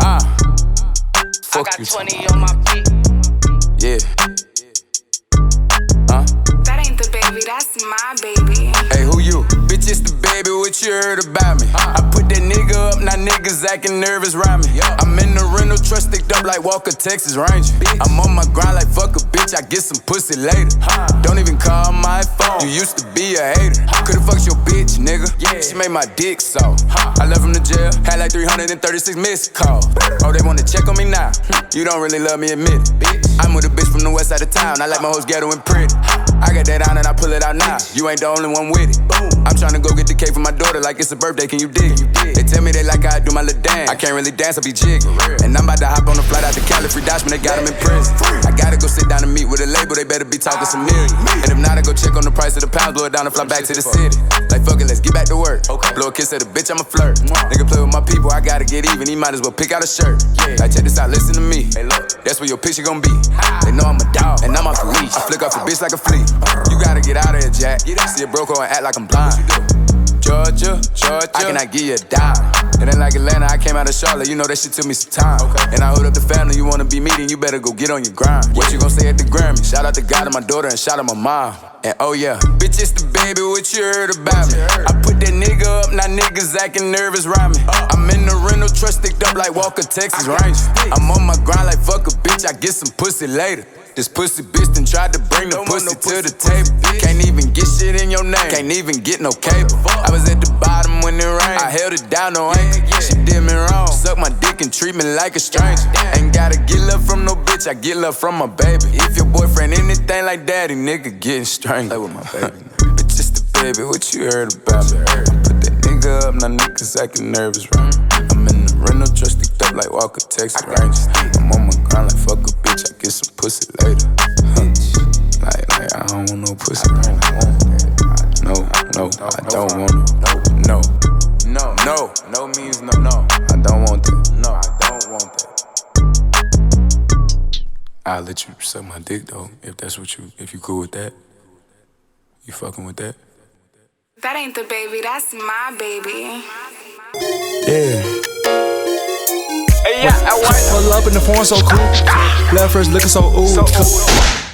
Ah, I fuck got you. 20 on my feet. Yeah. Huh? That ain't the baby, that's my baby. Hey, who you? Bitch, it's the baby, what you heard about acting nervous around me. I'm in the rental truck sticked up like Walker, Texas Ranger. I'm on my grind like fuck a bitch, I get some pussy later. Don't even call my phone, you used to be a hater. Could've fucked your bitch, nigga. She made my dick so. I left from the jail, had like 336 missed calls. Oh, they wanna check on me now. Hmm, you don't really love me, admit it. I'm with a bitch from the west side of town, I like my hoes ghetto and pretty. I got that on and I pull it out now. You ain't the only one with it. I'm tryna go get the cake for my daughter like it's a birthday. Can you dig? They tell me they like how I do my little dance. I can't really dance, I be jigging. And I'm about to hop on the flight out to Cali, free Dutchman, they got him in prison. I gotta go sit down and meet with a label, they better be talking some million. On the price of the pounds, blow it down and fly back to the city. Like fuck it, let's get back to work. Okay. Blow a kiss at a bitch, I'm a flirt. Nigga play with my people, I gotta get even. He might as well pick out a shirt. Like check this out, listen to me. Hey look, that's where your picture gon' be. They know I'm a dog, and I'm off the leash. I flick off a bitch like a flea. You gotta get out of here, Jack. See a broke and act like I'm blind. Georgia, Georgia, I cannot give you a dime. And then like Atlanta, I came out of Charlotte, you know that shit took me some time. And I hold up the family, you wanna be meeting, you better go get on your grind. What you gon' say at the Grammy? Shout out to God and my daughter and shout out my mom. And oh yeah, bitch, it's the baby, what you heard about me? I put that nigga up, now niggas acting nervous around me. Uh. I'm in the rental truck sticked up like Walker, Texas Ranger. I'm on my grind like fuck a bitch, I get some pussy later. This pussy bitch then tried to bring the pussy to the table. Can't even get shit in your name. Can't even get no cable. I was at the bottom when it rained. I held it down, no ankle. She did me wrong. Suck my dick and treat me like a stranger. Ain't gotta get love from no bitch. I get love from my baby. If your boyfriend anything like daddy, nigga getting strangled. Play with my baby. Bitch, it's the baby. What you heard about me? I put that nigga up, now niggas acting nervous, right? Like Walker, Texas Rangers. I'm on my grind like fuck a bitch. I get some pussy later. Like, like I don't want no pussy right now. No, no, I don't want it. No, no, no, no means no, no. I don't want that. No, I don't want that. I'll let you suck my dick though, if that's what you, if you cool with that. You fucking with that? That ain't the baby, that's my baby. Yeah. Pull up in the phone so cool. Left first looking so ooh.